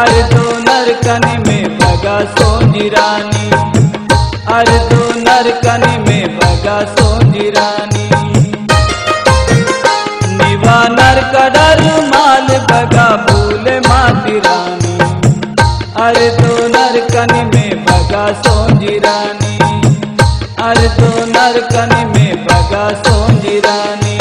अरे दो नरकन में बगा सोनी रानी। अरे दो नरकन में बगा सोनी रानी। निवा नरकड़र माल बगा भूल माटी रानी। अरे दो नरकन में बगा सोनी रानी। अरे दो नरकन में बगा सोनी रानी।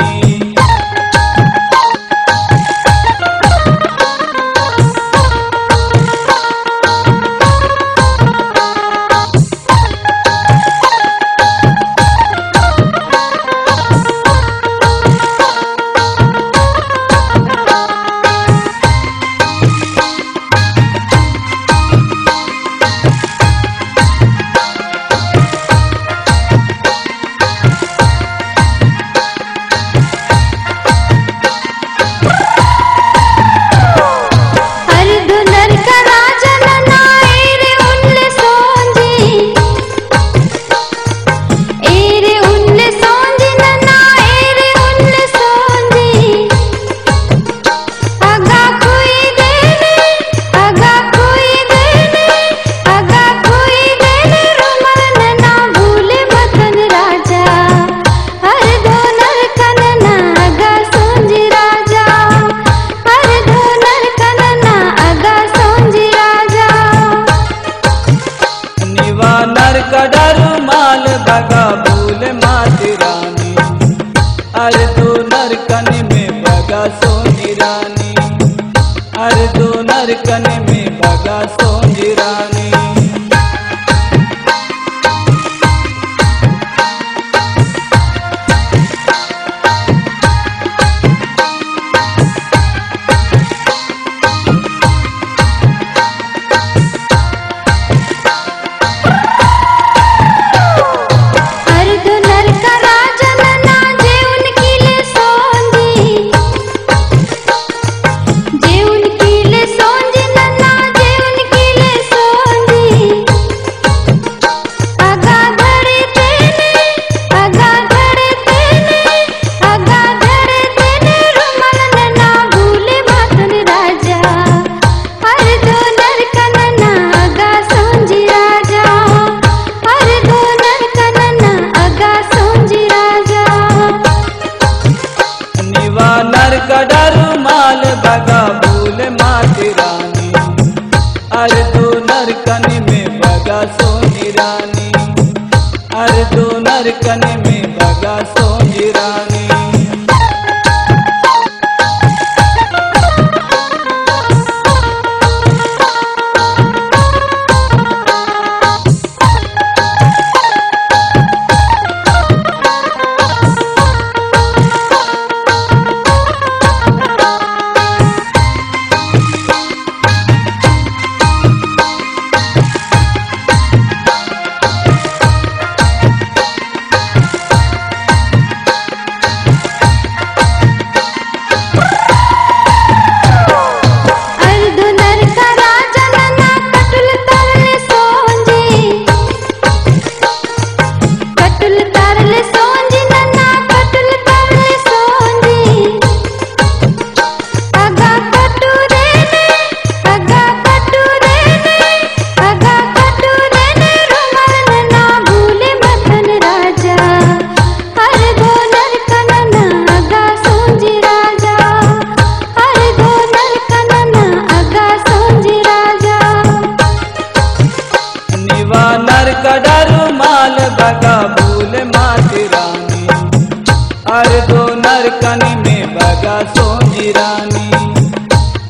माल भूल रानी। तू नरकन में बगा सोनी रानी। अरे दो नरकन में माल भूल रानी। में सोनी रानी। अरे दो नरकन में बगा सोनी रानी। निवा नरकड़र माल बगा भूल माटी रानी। अरे दो नरकन में बगा सोनी रानी।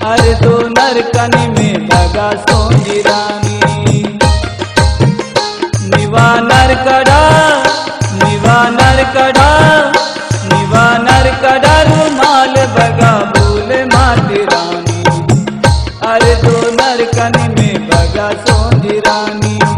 अरे दो नरकन में बगा सोनी रानी। निवा नरकड़ा निवा नरकड़ा निवा नरकड़र माल बगा भूल माटी रानी। अरे दो नरकन में बगा सोनी रानी।